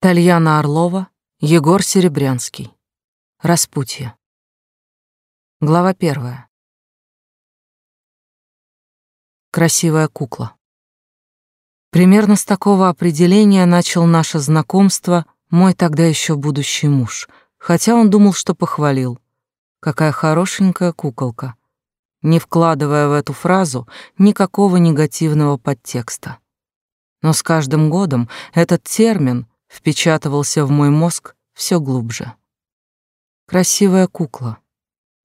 Тальяна Орлова, Егор Серебрянский. Распутье. Глава первая. Красивая кукла. Примерно с такого определения начал наше знакомство мой тогда еще будущий муж, хотя он думал, что похвалил. Какая хорошенькая куколка, не вкладывая в эту фразу никакого негативного подтекста. Но с каждым годом этот термин впечатывался в мой мозг все глубже. Красивая кукла.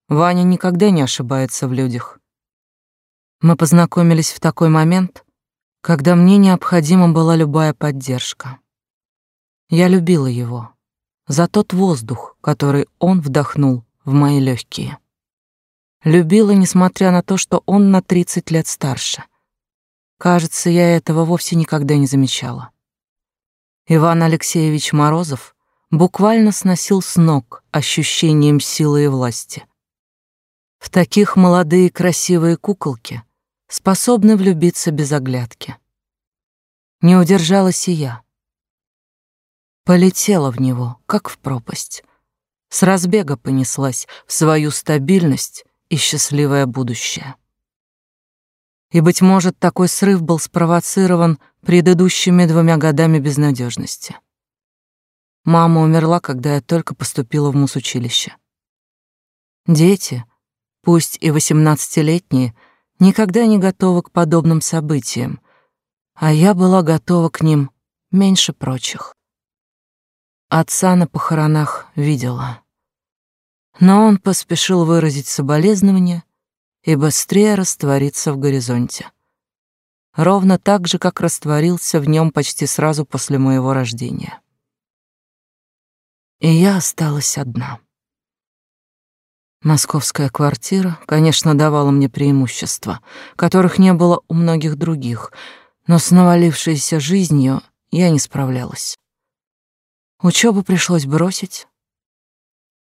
Ваня никогда не ошибается в людях. Мы познакомились в такой момент, когда мне необходима была любая поддержка. Я любила его за тот воздух, который он вдохнул в мои легкие. Любила, несмотря на то, что он на 30 лет старше. Кажется, я этого вовсе никогда не замечала. Иван Алексеевич Морозов буквально сносил с ног ощущением силы и власти. В таких молодые красивые куколки способны влюбиться без оглядки. Не удержалась и я. Полетела в него, как в пропасть. С разбега понеслась в свою стабильность и счастливое будущее. И, быть может, такой срыв был спровоцирован предыдущими двумя годами безнадежности. Мама умерла, когда я только поступила в мусучилище. Дети, пусть и восемнадцатилетние, никогда не готовы к подобным событиям, а я была готова к ним меньше прочих. Отца на похоронах видела. Но он поспешил выразить соболезнования и быстрее раствориться в горизонте. Ровно так же, как растворился в нем почти сразу после моего рождения. И я осталась одна. Московская квартира, конечно, давала мне преимущества, которых не было у многих других, но с навалившейся жизнью я не справлялась. Учебу пришлось бросить,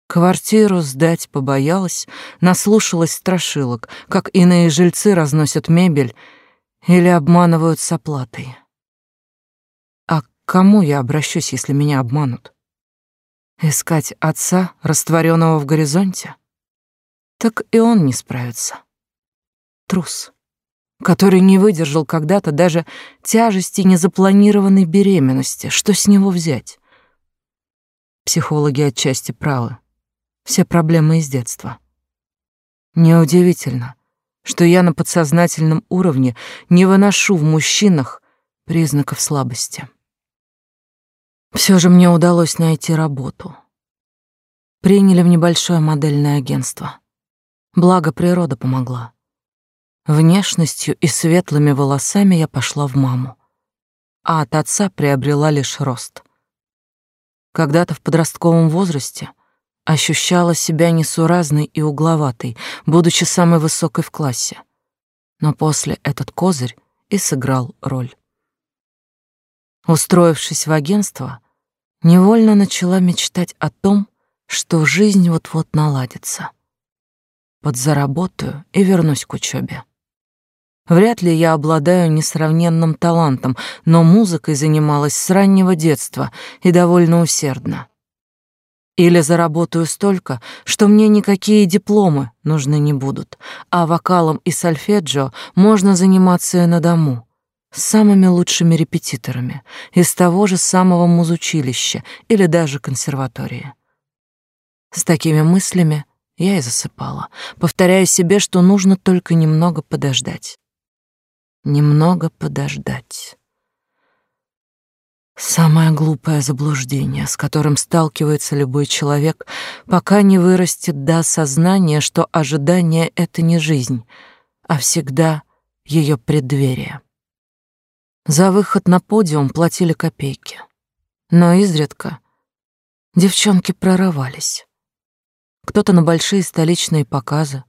Квартиру сдать побоялась, наслушалась страшилок, как иные жильцы разносят мебель или обманывают с оплатой. А к кому я обращусь, если меня обманут? Искать отца, растворенного в горизонте? Так и он не справится. Трус, который не выдержал когда-то даже тяжести незапланированной беременности. Что с него взять? Психологи отчасти правы все проблемы из детства. Неудивительно, что я на подсознательном уровне не выношу в мужчинах признаков слабости. Все же мне удалось найти работу. Приняли в небольшое модельное агентство. Благо природа помогла. Внешностью и светлыми волосами я пошла в маму, а от отца приобрела лишь рост. Когда-то в подростковом возрасте ощущала себя несуразной и угловатой, будучи самой высокой в классе. Но после этот козырь и сыграл роль. Устроившись в агентство, невольно начала мечтать о том, что жизнь вот-вот наладится. Подзаработаю и вернусь к учебе. Вряд ли я обладаю несравненным талантом, но музыкой занималась с раннего детства и довольно усердно. Или заработаю столько, что мне никакие дипломы нужны не будут, а вокалом и сольфеджио можно заниматься и на дому, с самыми лучшими репетиторами, из того же самого музучилища или даже консерватории. С такими мыслями я и засыпала, повторяя себе, что нужно только немного подождать. Немного подождать. Самое глупое заблуждение, с которым сталкивается любой человек, пока не вырастет до осознания, что ожидание — это не жизнь, а всегда ее преддверие. За выход на подиум платили копейки. Но изредка девчонки прорывались. Кто-то на большие столичные показы,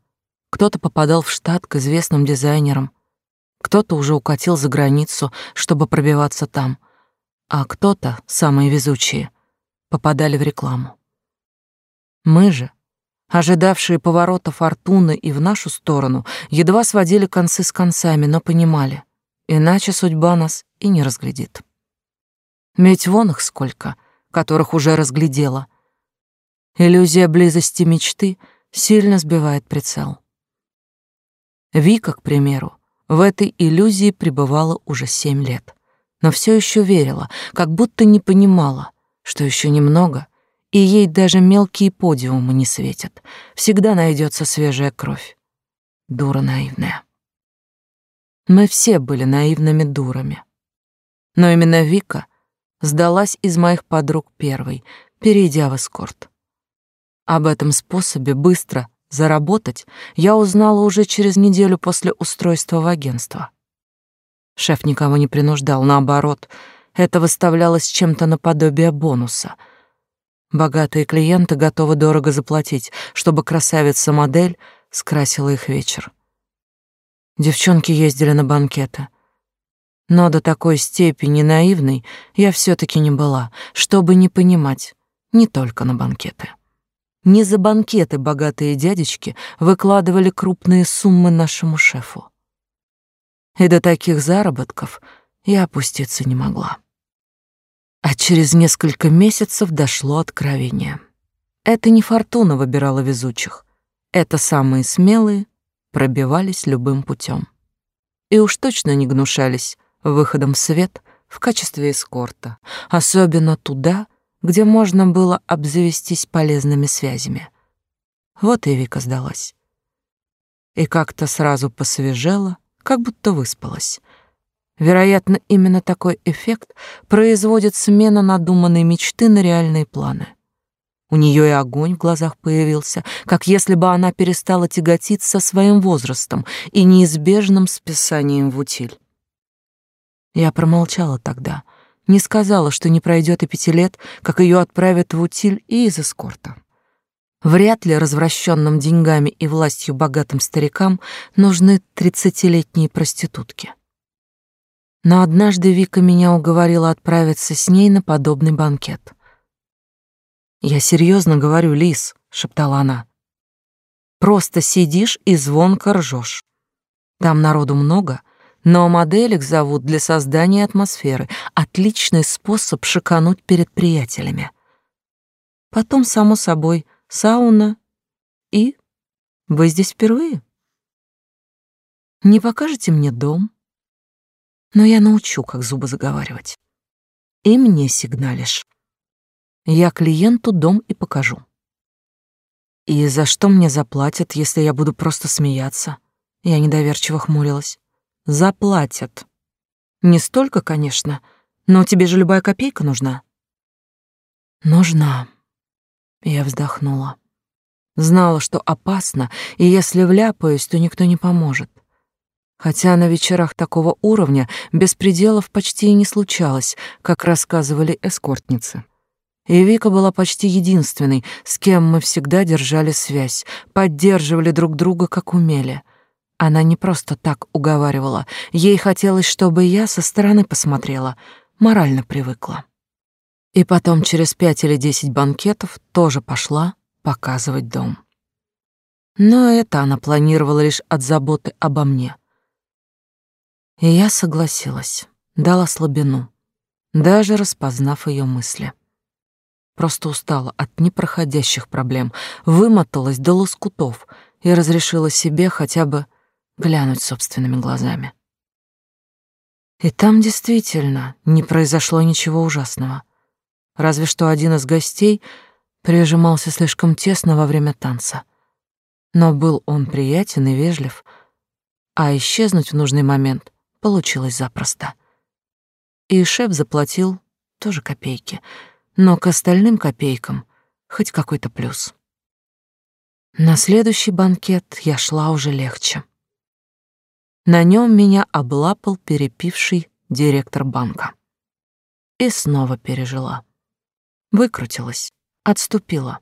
кто-то попадал в штат к известным дизайнерам, кто-то уже укатил за границу, чтобы пробиваться там — а кто-то, самые везучие, попадали в рекламу. Мы же, ожидавшие поворота фортуны и в нашу сторону, едва сводили концы с концами, но понимали, иначе судьба нас и не разглядит. Ведь вон их сколько, которых уже разглядела. Иллюзия близости мечты сильно сбивает прицел. Вика, к примеру, в этой иллюзии пребывала уже семь лет, но все еще верила, как будто не понимала, что еще немного, и ей даже мелкие подиумы не светят. Всегда найдется свежая кровь. Дура наивная. Мы все были наивными дурами. Но именно Вика сдалась из моих подруг первой, перейдя в эскорт. Об этом способе быстро заработать я узнала уже через неделю после устройства в агентство. Шеф никого не принуждал, наоборот, это выставлялось чем-то наподобие бонуса. Богатые клиенты готовы дорого заплатить, чтобы красавица-модель скрасила их вечер. Девчонки ездили на банкеты. Но до такой степени наивной я все таки не была, чтобы не понимать, не только на банкеты. Не за банкеты богатые дядечки выкладывали крупные суммы нашему шефу. И до таких заработков я опуститься не могла. А через несколько месяцев дошло откровение. Это не фортуна выбирала везучих. Это самые смелые пробивались любым путем. И уж точно не гнушались выходом в свет в качестве эскорта, особенно туда, где можно было обзавестись полезными связями. Вот и Вика сдалась. И как-то сразу посвежела, как будто выспалась. Вероятно, именно такой эффект производит смена надуманной мечты на реальные планы. У нее и огонь в глазах появился, как если бы она перестала тяготиться своим возрастом и неизбежным списанием в утиль. Я промолчала тогда, не сказала, что не пройдет и пяти лет, как ее отправят в утиль и из эскорта. Вряд ли развращенным деньгами и властью богатым старикам нужны тридцатилетние проститутки. Но однажды Вика меня уговорила отправиться с ней на подобный банкет. «Я серьезно говорю, Лис», — шептала она. «Просто сидишь и звонко ржешь. Там народу много, но моделек зовут для создания атмосферы. Отличный способ шикануть перед приятелями. Потом, само собой, сауна и... Вы здесь впервые? Не покажете мне дом? Но я научу, как зубы заговаривать. И мне сигналишь. Я клиенту дом и покажу. И за что мне заплатят, если я буду просто смеяться? Я недоверчиво хмурилась. Заплатят. Не столько, конечно, но тебе же любая копейка нужна. Нужна. Я вздохнула. Знала, что опасно, и если вляпаюсь, то никто не поможет. Хотя на вечерах такого уровня беспределов почти и не случалось, как рассказывали эскортницы. И Вика была почти единственной, с кем мы всегда держали связь, поддерживали друг друга, как умели. Она не просто так уговаривала. Ей хотелось, чтобы я со стороны посмотрела, морально привыкла. И потом через пять или десять банкетов тоже пошла показывать дом. Но это она планировала лишь от заботы обо мне. И я согласилась, дала слабину, даже распознав ее мысли. Просто устала от непроходящих проблем, вымоталась до лоскутов и разрешила себе хотя бы глянуть собственными глазами. И там действительно не произошло ничего ужасного. Разве что один из гостей прижимался слишком тесно во время танца. Но был он приятен и вежлив, а исчезнуть в нужный момент получилось запросто. И шеф заплатил тоже копейки, но к остальным копейкам хоть какой-то плюс. На следующий банкет я шла уже легче. На нем меня облапал перепивший директор банка. И снова пережила. Выкрутилась, отступила.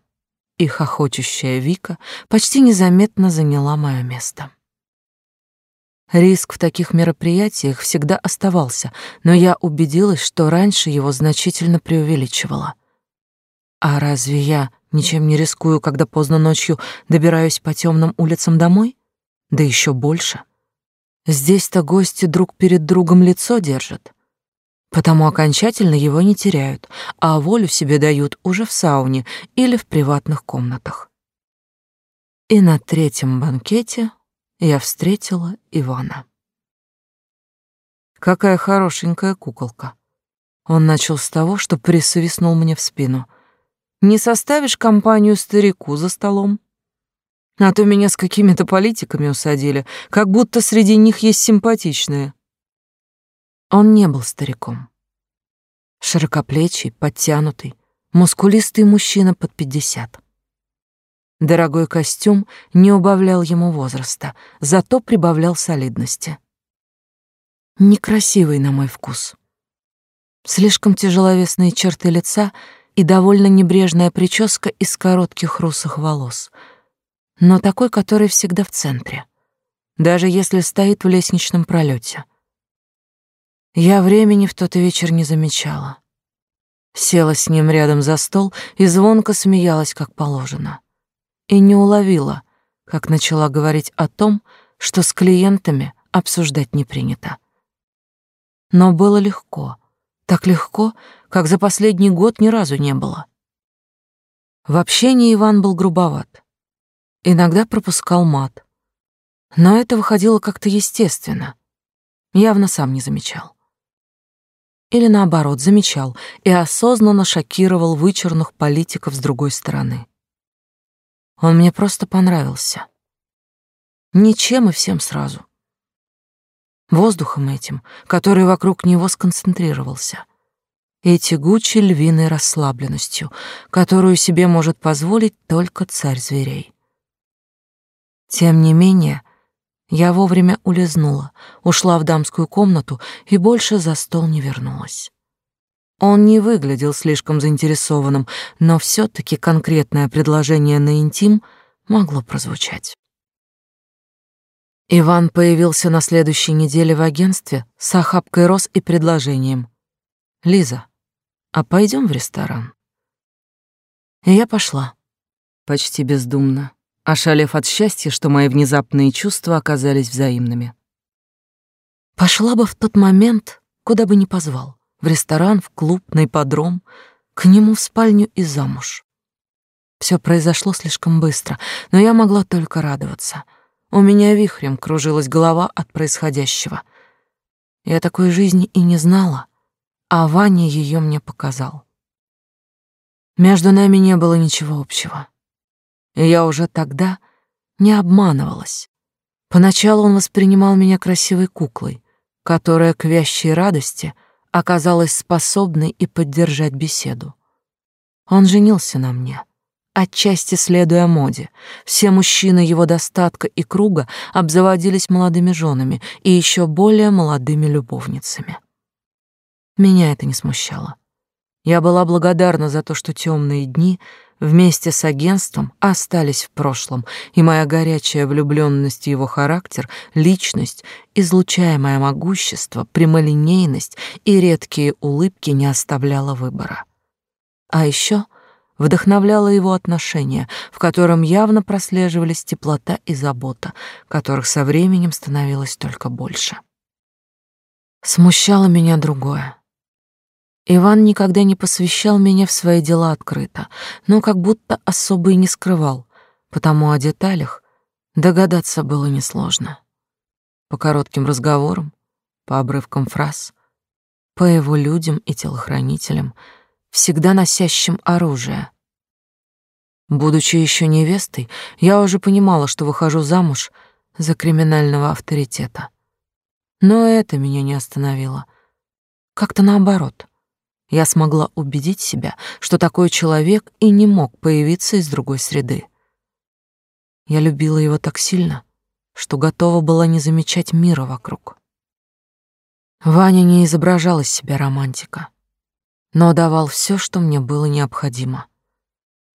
И хохочущая Вика почти незаметно заняла мое место. Риск в таких мероприятиях всегда оставался, но я убедилась, что раньше его значительно преувеличивала. А разве я ничем не рискую, когда поздно ночью добираюсь по темным улицам домой? Да еще больше. Здесь-то гости друг перед другом лицо держат. Потому окончательно его не теряют, а волю себе дают уже в сауне или в приватных комнатах. И на третьем банкете я встретила Ивана. Какая хорошенькая куколка. Он начал с того, что присвистнул мне в спину. Не составишь компанию старику за столом? А то меня с какими-то политиками усадили, как будто среди них есть симпатичные. Он не был стариком. Широкоплечий, подтянутый, мускулистый мужчина под пятьдесят. Дорогой костюм не убавлял ему возраста, зато прибавлял солидности. Некрасивый на мой вкус. Слишком тяжеловесные черты лица и довольно небрежная прическа из коротких русых волос, но такой, который всегда в центре, даже если стоит в лестничном пролете. Я времени в тот вечер не замечала. Села с ним рядом за стол и звонко смеялась, как положено и не уловила, как начала говорить о том, что с клиентами обсуждать не принято. Но было легко, так легко, как за последний год ни разу не было. В общении Иван был грубоват. Иногда пропускал мат. Но это выходило как-то естественно. Явно сам не замечал. Или наоборот, замечал и осознанно шокировал вычурных политиков с другой стороны. Он мне просто понравился. Ничем и всем сразу. Воздухом этим, который вокруг него сконцентрировался. И тягучей львиной расслабленностью, которую себе может позволить только царь зверей. Тем не менее, я вовремя улизнула, ушла в дамскую комнату и больше за стол не вернулась. Он не выглядел слишком заинтересованным, но все таки конкретное предложение на интим могло прозвучать. Иван появился на следующей неделе в агентстве с охапкой роз и предложением. «Лиза, а пойдем в ресторан?» И я пошла, почти бездумно, ошалев от счастья, что мои внезапные чувства оказались взаимными. Пошла бы в тот момент, куда бы ни позвал в ресторан, в клуб, на ипподром, к нему в спальню и замуж. Все произошло слишком быстро, но я могла только радоваться. У меня вихрем кружилась голова от происходящего. Я такой жизни и не знала, а Ваня ее мне показал. Между нами не было ничего общего. И я уже тогда не обманывалась. Поначалу он воспринимал меня красивой куклой, которая к вящей радости — оказалась способной и поддержать беседу. Он женился на мне, отчасти следуя моде. Все мужчины его достатка и круга обзаводились молодыми женами и еще более молодыми любовницами. Меня это не смущало. Я была благодарна за то, что темные дни — вместе с агентством остались в прошлом, и моя горячая влюбленность в его характер, личность, излучаемое могущество, прямолинейность и редкие улыбки не оставляла выбора. А еще вдохновляло его отношение, в котором явно прослеживались теплота и забота, которых со временем становилось только больше. Смущало меня другое. Иван никогда не посвящал меня в свои дела открыто, но как будто особо и не скрывал, потому о деталях догадаться было несложно. По коротким разговорам, по обрывкам фраз, по его людям и телохранителям, всегда носящим оружие. Будучи еще невестой, я уже понимала, что выхожу замуж за криминального авторитета. Но это меня не остановило. Как-то наоборот я смогла убедить себя, что такой человек и не мог появиться из другой среды. Я любила его так сильно, что готова была не замечать мира вокруг. Ваня не изображал из себя романтика, но давал все, что мне было необходимо.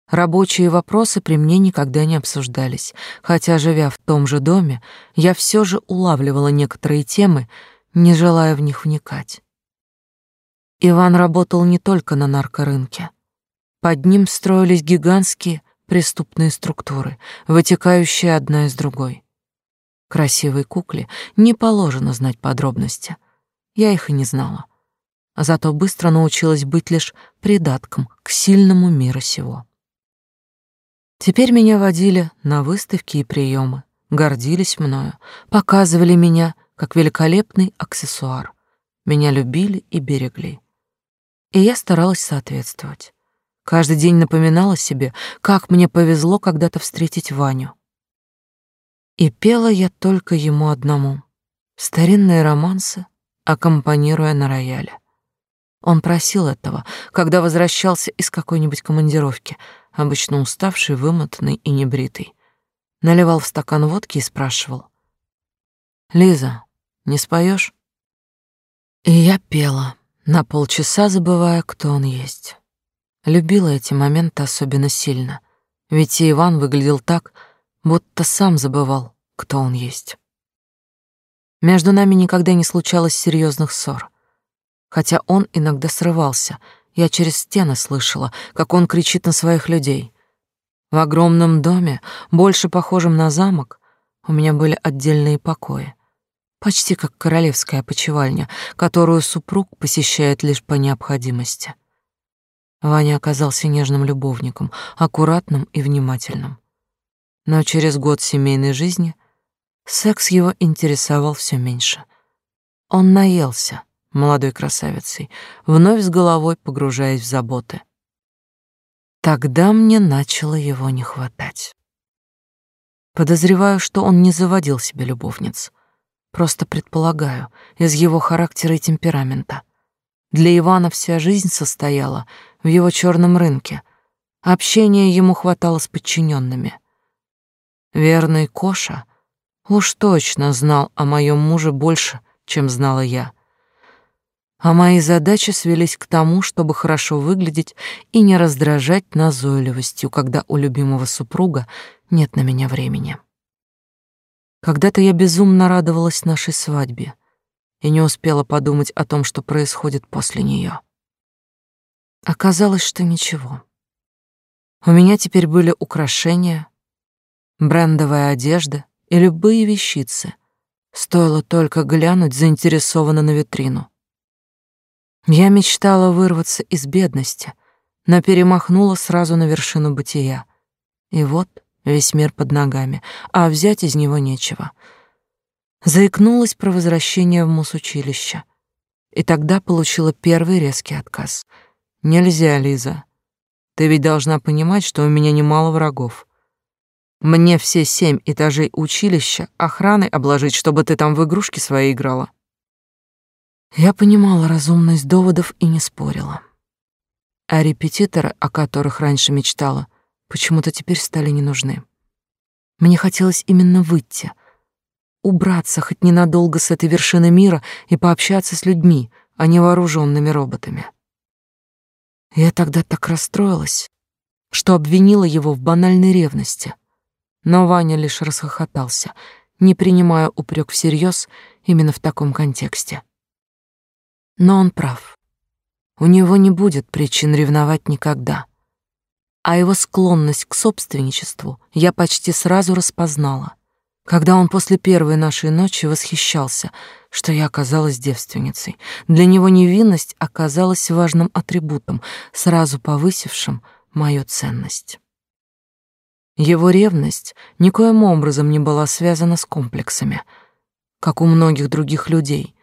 Рабочие вопросы при мне никогда не обсуждались, хотя, живя в том же доме, я все же улавливала некоторые темы, не желая в них вникать. Иван работал не только на наркорынке. Под ним строились гигантские преступные структуры, вытекающие одна из другой. Красивой кукле не положено знать подробности. Я их и не знала. зато быстро научилась быть лишь придатком к сильному мира сего. Теперь меня водили на выставки и приемы, гордились мною, показывали меня как великолепный аксессуар. Меня любили и берегли. И я старалась соответствовать. Каждый день напоминала себе, как мне повезло когда-то встретить Ваню. И пела я только ему одному. Старинные романсы, аккомпанируя на рояле. Он просил этого, когда возвращался из какой-нибудь командировки, обычно уставший, вымотанный и небритый. Наливал в стакан водки и спрашивал. «Лиза, не споешь? И я пела, на полчаса забывая, кто он есть. Любила эти моменты особенно сильно, ведь и Иван выглядел так, будто сам забывал, кто он есть. Между нами никогда не случалось серьезных ссор. Хотя он иногда срывался, я через стены слышала, как он кричит на своих людей. В огромном доме, больше похожем на замок, у меня были отдельные покои, почти как королевская опочивальня, которую супруг посещает лишь по необходимости. Ваня оказался нежным любовником, аккуратным и внимательным. Но через год семейной жизни секс его интересовал все меньше. Он наелся молодой красавицей, вновь с головой погружаясь в заботы. Тогда мне начало его не хватать. Подозреваю, что он не заводил себе любовниц. Просто предполагаю, из его характера и темперамента. Для Ивана вся жизнь состояла в его черном рынке. Общения ему хватало с подчиненными. Верный Коша уж точно знал о моем муже больше, чем знала я. А мои задачи свелись к тому, чтобы хорошо выглядеть и не раздражать назойливостью, когда у любимого супруга нет на меня времени. Когда-то я безумно радовалась нашей свадьбе и не успела подумать о том, что происходит после нее. Оказалось, что ничего. У меня теперь были украшения, брендовая одежда и любые вещицы. Стоило только глянуть заинтересованно на витрину. Я мечтала вырваться из бедности, но перемахнула сразу на вершину бытия. И вот весь мир под ногами, а взять из него нечего. Заикнулась про возвращение в мусучилище. И тогда получила первый резкий отказ. «Нельзя, Лиза. Ты ведь должна понимать, что у меня немало врагов. Мне все семь этажей училища охраной обложить, чтобы ты там в игрушки свои играла». Я понимала разумность доводов и не спорила. А репетиторы, о которых раньше мечтала, почему-то теперь стали не нужны. Мне хотелось именно выйти, убраться хоть ненадолго с этой вершины мира и пообщаться с людьми, а не вооруженными роботами. Я тогда так расстроилась, что обвинила его в банальной ревности. Но Ваня лишь расхохотался, не принимая упрек всерьез именно в таком контексте. Но он прав. У него не будет причин ревновать никогда а его склонность к собственничеству я почти сразу распознала, когда он после первой нашей ночи восхищался, что я оказалась девственницей. Для него невинность оказалась важным атрибутом, сразу повысившим мою ценность. Его ревность никоим образом не была связана с комплексами, как у многих других людей.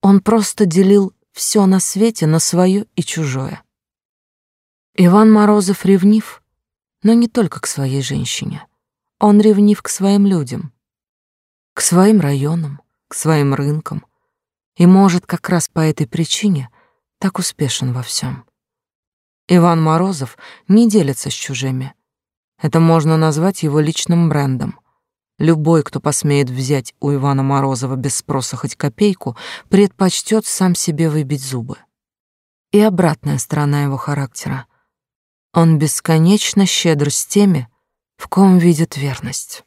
Он просто делил все на свете на свое и чужое. Иван Морозов ревнив, но не только к своей женщине. Он ревнив к своим людям, к своим районам, к своим рынкам. И, может, как раз по этой причине так успешен во всем. Иван Морозов не делится с чужими. Это можно назвать его личным брендом. Любой, кто посмеет взять у Ивана Морозова без спроса хоть копейку, предпочтет сам себе выбить зубы. И обратная сторона его характера. Он бесконечно щедр с теми, в ком видит верность.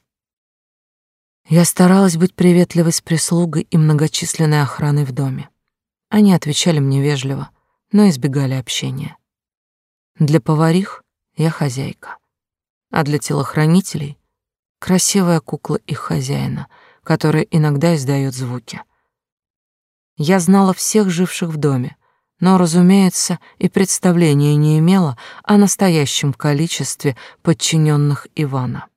Я старалась быть приветливой с прислугой и многочисленной охраной в доме. Они отвечали мне вежливо, но избегали общения. Для поварих я хозяйка, а для телохранителей — красивая кукла их хозяина, которая иногда издает звуки. Я знала всех живших в доме, но, разумеется, и представления не имела о настоящем количестве подчиненных Ивана.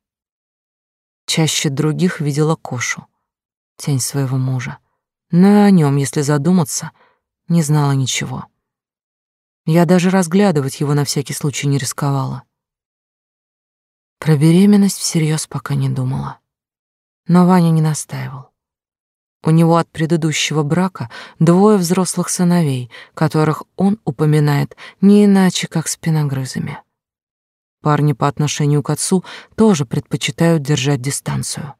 Чаще других видела Кошу, тень своего мужа, но о нем, если задуматься, не знала ничего. Я даже разглядывать его на всякий случай не рисковала. Про беременность всерьез пока не думала. Но Ваня не настаивал. У него от предыдущего брака двое взрослых сыновей, которых он упоминает не иначе, как спиногрызами. Парни по отношению к отцу тоже предпочитают держать дистанцию.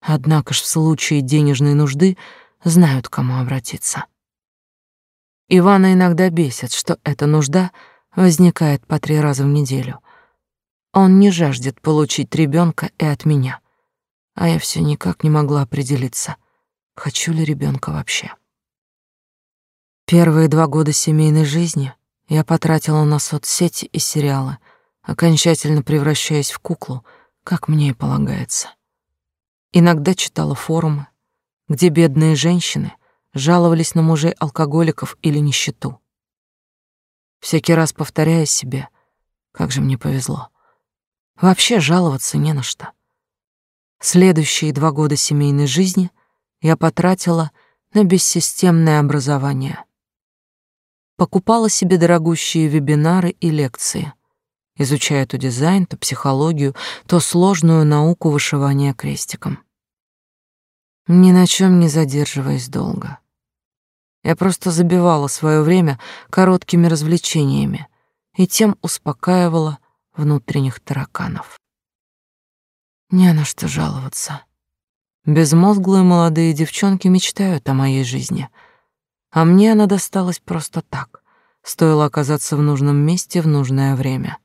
Однако ж в случае денежной нужды знают, к кому обратиться. Ивана иногда бесит, что эта нужда возникает по три раза в неделю. Он не жаждет получить ребенка и от меня, а я все никак не могла определиться, хочу ли ребенка вообще. Первые два года семейной жизни я потратила на соцсети и сериалы, окончательно превращаясь в куклу, как мне и полагается. Иногда читала форумы, где бедные женщины жаловались на мужей алкоголиков или нищету. Всякий раз повторяя себе, как же мне повезло. Вообще жаловаться не на что. Следующие два года семейной жизни я потратила на бессистемное образование. Покупала себе дорогущие вебинары и лекции, изучая то дизайн, то психологию, то сложную науку вышивания крестиком ни на чем не задерживаясь долго. Я просто забивала свое время короткими развлечениями и тем успокаивала внутренних тараканов. Не на что жаловаться. Безмозглые молодые девчонки мечтают о моей жизни, а мне она досталась просто так. Стоило оказаться в нужном месте в нужное время.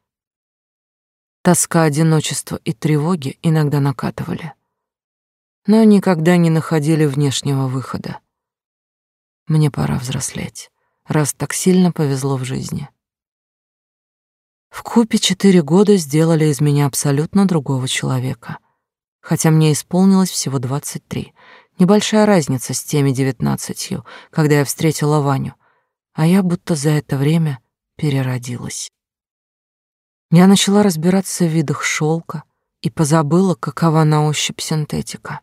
Тоска, одиночество и тревоги иногда накатывали — но никогда не находили внешнего выхода. Мне пора взрослеть, раз так сильно повезло в жизни. В купе четыре года сделали из меня абсолютно другого человека, хотя мне исполнилось всего двадцать три. Небольшая разница с теми девятнадцатью, когда я встретила Ваню, а я будто за это время переродилась. Я начала разбираться в видах шелка и позабыла, какова на ощупь синтетика.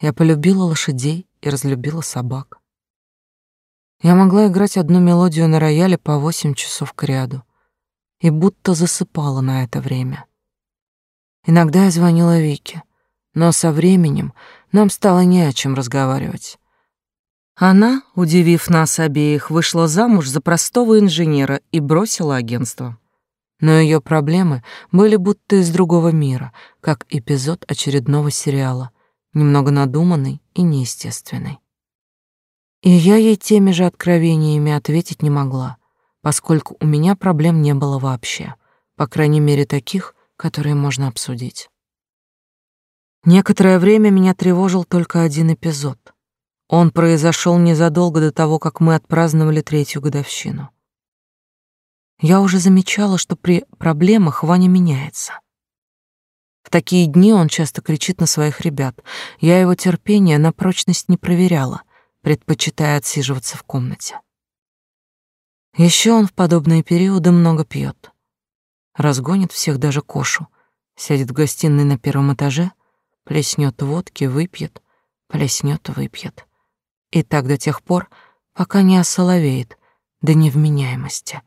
Я полюбила лошадей и разлюбила собак. Я могла играть одну мелодию на рояле по восемь часов к ряду и будто засыпала на это время. Иногда я звонила Вике, но со временем нам стало не о чем разговаривать. Она, удивив нас обеих, вышла замуж за простого инженера и бросила агентство. Но ее проблемы были будто из другого мира, как эпизод очередного сериала, немного надуманный и неестественный. И я ей теми же откровениями ответить не могла, поскольку у меня проблем не было вообще, по крайней мере таких, которые можно обсудить. Некоторое время меня тревожил только один эпизод. Он произошел незадолго до того, как мы отпраздновали третью годовщину. Я уже замечала, что при проблемах Ваня меняется. В такие дни он часто кричит на своих ребят. Я его терпение на прочность не проверяла, предпочитая отсиживаться в комнате. Еще он в подобные периоды много пьет. Разгонит всех даже Кошу. Сядет в гостиной на первом этаже, плеснет водки, выпьет, плеснет, выпьет. И так до тех пор, пока не осоловеет до невменяемости.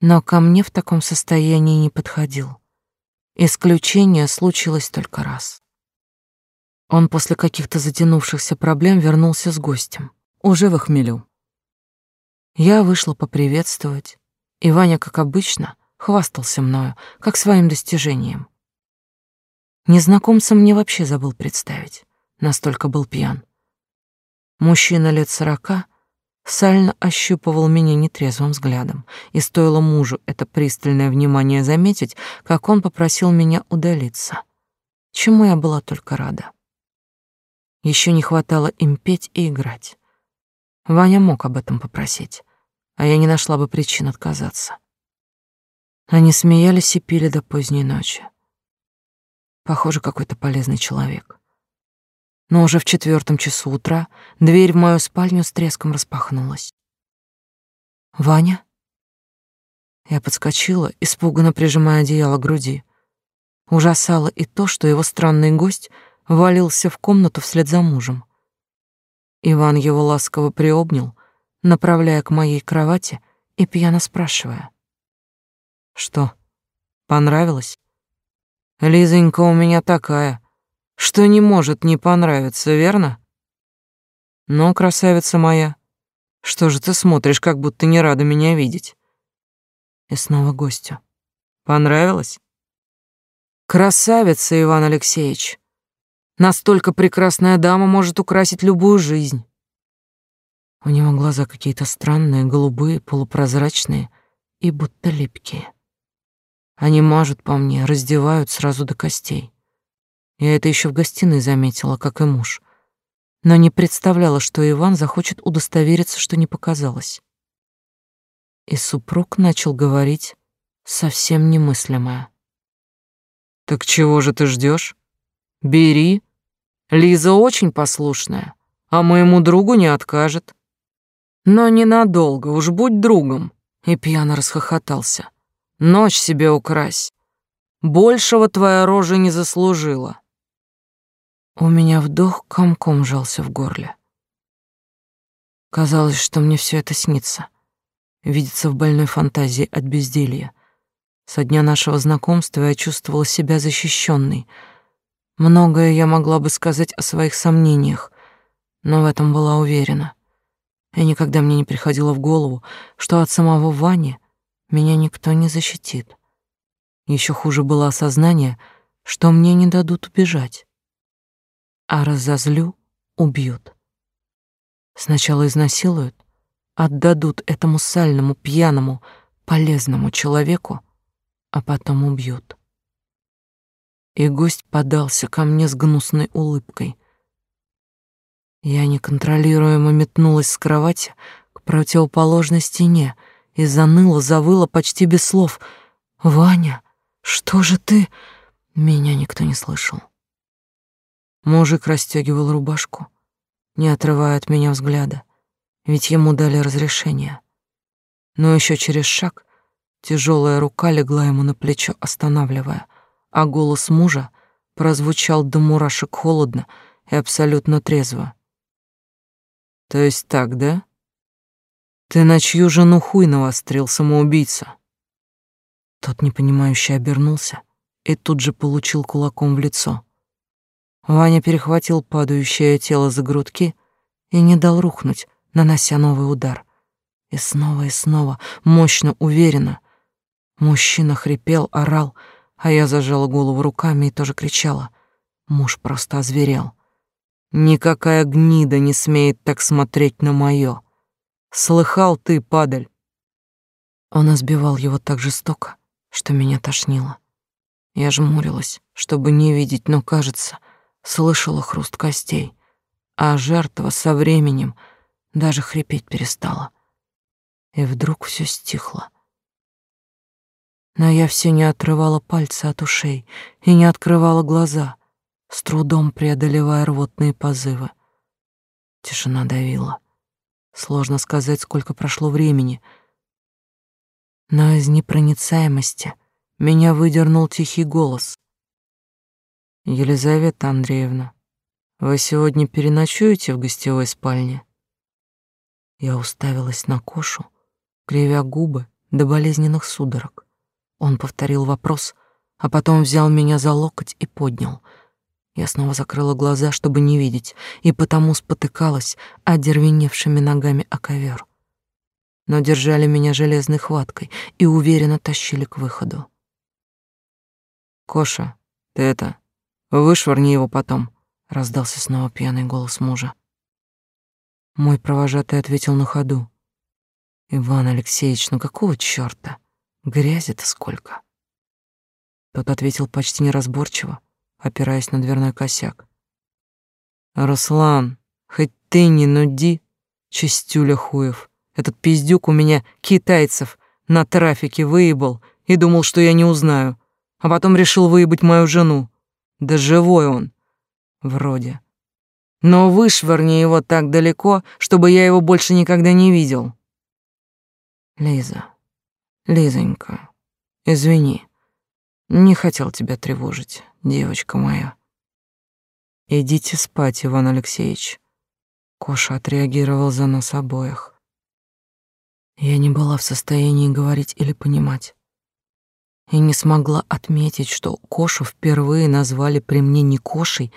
Но ко мне в таком состоянии не подходил. Исключение случилось только раз. Он после каких-то затянувшихся проблем вернулся с гостем, уже в хмелю. Я вышла поприветствовать, и Ваня, как обычно, хвастался мною, как своим достижением. Незнакомца мне вообще забыл представить, настолько был пьян. Мужчина лет сорока — сально ощупывал меня нетрезвым взглядом, и стоило мужу это пристальное внимание заметить, как он попросил меня удалиться, чему я была только рада. Еще не хватало им петь и играть. Ваня мог об этом попросить, а я не нашла бы причин отказаться. Они смеялись и пили до поздней ночи. Похоже, какой-то полезный человек. Но уже в четвертом часу утра дверь в мою спальню с треском распахнулась. Ваня? Я подскочила, испуганно прижимая одеяло к груди. Ужасало и то, что его странный гость валился в комнату вслед за мужем. Иван его ласково приобнял, направляя к моей кровати и пьяно спрашивая. «Что, понравилось?» «Лизонька у меня такая, что не может не понравиться, верно?» «Ну, красавица моя, что же ты смотришь, как будто не рада меня видеть?» И снова гостю. «Понравилось?» «Красавица, Иван Алексеевич!» Настолько прекрасная дама может украсить любую жизнь. У него глаза какие-то странные, голубые, полупрозрачные и будто липкие. Они мажут по мне, раздевают сразу до костей. Я это еще в гостиной заметила, как и муж. Но не представляла, что Иван захочет удостовериться, что не показалось. И супруг начал говорить совсем немыслимое. «Так чего же ты ждешь? Бери Лиза очень послушная, а моему другу не откажет. Но ненадолго, уж будь другом. И пьяно расхохотался. Ночь себе укрась. Большего твоя рожа не заслужила. У меня вдох комком жался в горле. Казалось, что мне все это снится. Видится в больной фантазии от безделья. Со дня нашего знакомства я чувствовала себя защищенной — Многое я могла бы сказать о своих сомнениях, но в этом была уверена. И никогда мне не приходило в голову, что от самого Вани меня никто не защитит. Еще хуже было осознание, что мне не дадут убежать. А разозлю — убьют. Сначала изнасилуют, отдадут этому сальному, пьяному, полезному человеку, а потом убьют и гость подался ко мне с гнусной улыбкой. Я неконтролируемо метнулась с кровати к противоположной стене и заныла, завыла почти без слов. «Ваня, что же ты...» Меня никто не слышал. Мужик расстегивал рубашку, не отрывая от меня взгляда, ведь ему дали разрешение. Но еще через шаг тяжелая рука легла ему на плечо, останавливая — а голос мужа прозвучал до мурашек холодно и абсолютно трезво. То есть так, да? Ты на чью жену хуй навострил, самоубийца? Тот непонимающе обернулся и тут же получил кулаком в лицо. Ваня перехватил падающее тело за грудки и не дал рухнуть, нанося новый удар. И снова и снова, мощно, уверенно. Мужчина хрипел, орал, а я зажала голову руками и тоже кричала. Муж просто озверел. Никакая гнида не смеет так смотреть на моё. Слыхал ты, падаль? Он избивал его так жестоко, что меня тошнило. Я жмурилась, чтобы не видеть, но, кажется, слышала хруст костей, а жертва со временем даже хрипеть перестала. И вдруг все стихло но я все не отрывала пальцы от ушей и не открывала глаза, с трудом преодолевая рвотные позывы. Тишина давила. Сложно сказать, сколько прошло времени, но из непроницаемости меня выдернул тихий голос. «Елизавета Андреевна, вы сегодня переночуете в гостевой спальне?» Я уставилась на Кошу, кривя губы до болезненных судорог. Он повторил вопрос, а потом взял меня за локоть и поднял. Я снова закрыла глаза, чтобы не видеть, и потому спотыкалась одервеневшими ногами о ковер. Но держали меня железной хваткой и уверенно тащили к выходу. «Коша, ты это, вышвырни его потом», — раздался снова пьяный голос мужа. Мой провожатый ответил на ходу. «Иван Алексеевич, ну какого чёрта?» Грязи-то сколько. Тот ответил почти неразборчиво, опираясь на дверной косяк. Руслан, хоть ты не нуди, чистюля хуев. Этот пиздюк у меня китайцев на трафике выебал и думал, что я не узнаю, а потом решил выебать мою жену. Да живой он. Вроде. Но вышвырни его так далеко, чтобы я его больше никогда не видел. Лиза, Лизонька, извини, не хотел тебя тревожить, девочка моя. Идите спать, Иван Алексеевич. Коша отреагировал за нас обоих. Я не была в состоянии говорить или понимать. И не смогла отметить, что Кошу впервые назвали при мне не Кошей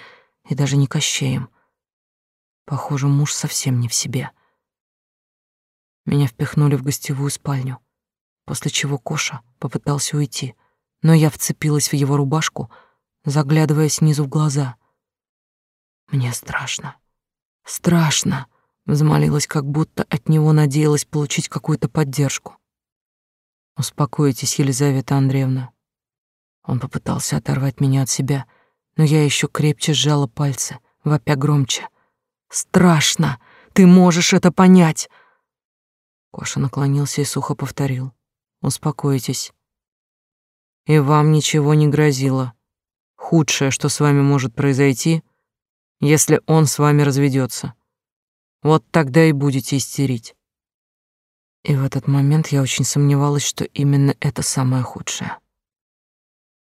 и даже не Кощеем. Похоже, муж совсем не в себе. Меня впихнули в гостевую спальню, после чего Коша попытался уйти, но я вцепилась в его рубашку, заглядывая снизу в глаза. Мне страшно. Страшно, взмолилась, как будто от него надеялась получить какую-то поддержку. Успокойтесь, Елизавета Андреевна. Он попытался оторвать меня от себя, но я еще крепче сжала пальцы, вопя громче. Страшно. Ты можешь это понять. Коша наклонился и сухо повторил: "Успокойтесь. И вам ничего не грозило. Худшее, что с вами может произойти, если он с вами разведется. Вот тогда и будете истерить. И в этот момент я очень сомневалась, что именно это самое худшее.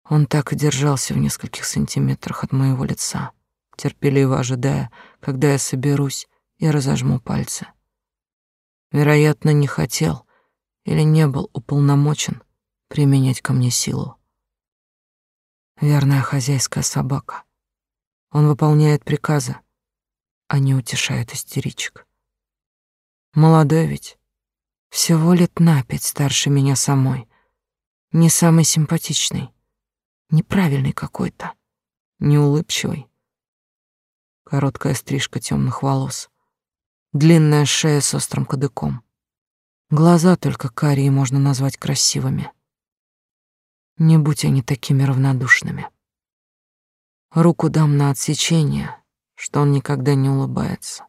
Он так и держался в нескольких сантиметрах от моего лица, терпеливо ожидая, когда я соберусь и разожму пальцы. Вероятно, не хотел или не был уполномочен применять ко мне силу. Верная хозяйская собака. Он выполняет приказы, а не утешает истеричек. Молодой ведь, всего лет на пять старше меня самой. Не самый симпатичный, неправильный какой-то, неулыбчивый. Короткая стрижка темных волос, длинная шея с острым кадыком. Глаза только карие можно назвать красивыми. Не будь они такими равнодушными. Руку дам на отсечение, что он никогда не улыбается.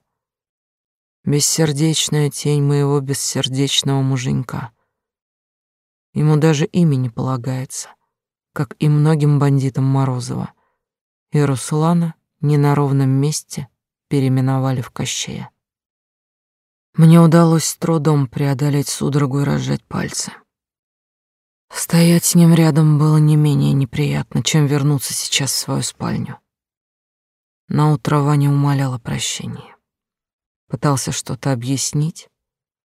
Бессердечная тень моего бессердечного муженька. Ему даже имя не полагается, как и многим бандитам Морозова. И Руслана не на ровном месте переименовали в Кощея. Мне удалось с трудом преодолеть судорогу и разжать пальцы. Стоять с ним рядом было не менее неприятно, чем вернуться сейчас в свою спальню. На утро Ваня умолял о прощении. Пытался что-то объяснить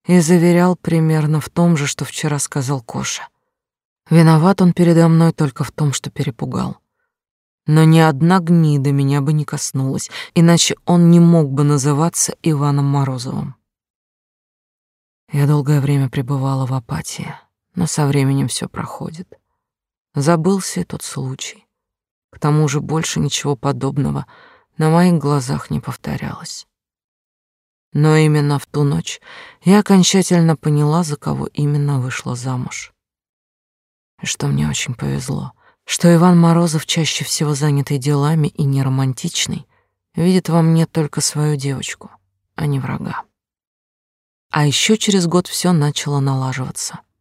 и заверял примерно в том же, что вчера сказал Коша. Виноват он передо мной только в том, что перепугал. Но ни одна гнида меня бы не коснулась, иначе он не мог бы называться Иваном Морозовым. Я долгое время пребывала в апатии но со временем все проходит. Забылся и тот случай. К тому же больше ничего подобного на моих глазах не повторялось. Но именно в ту ночь я окончательно поняла, за кого именно вышла замуж. И что мне очень повезло, что Иван Морозов, чаще всего занятый делами и не романтичный, видит во мне только свою девочку, а не врага. А еще через год все начало налаживаться —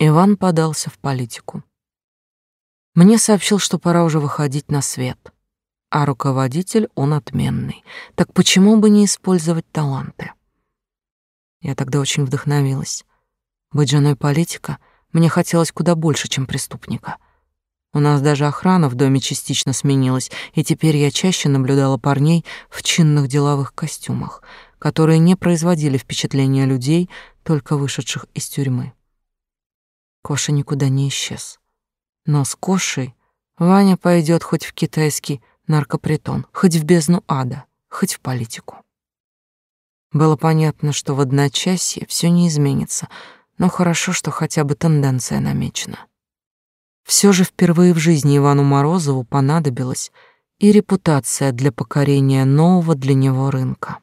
Иван подался в политику. Мне сообщил, что пора уже выходить на свет, а руководитель он отменный. Так почему бы не использовать таланты? Я тогда очень вдохновилась. Быть женой политика мне хотелось куда больше, чем преступника. У нас даже охрана в доме частично сменилась, и теперь я чаще наблюдала парней в чинных деловых костюмах, которые не производили впечатления людей, только вышедших из тюрьмы. Коша никуда не исчез. Но с Кошей Ваня пойдет хоть в китайский наркопритон, хоть в бездну ада, хоть в политику. Было понятно, что в одночасье все не изменится, но хорошо, что хотя бы тенденция намечена. Все же впервые в жизни Ивану Морозову понадобилась и репутация для покорения нового для него рынка.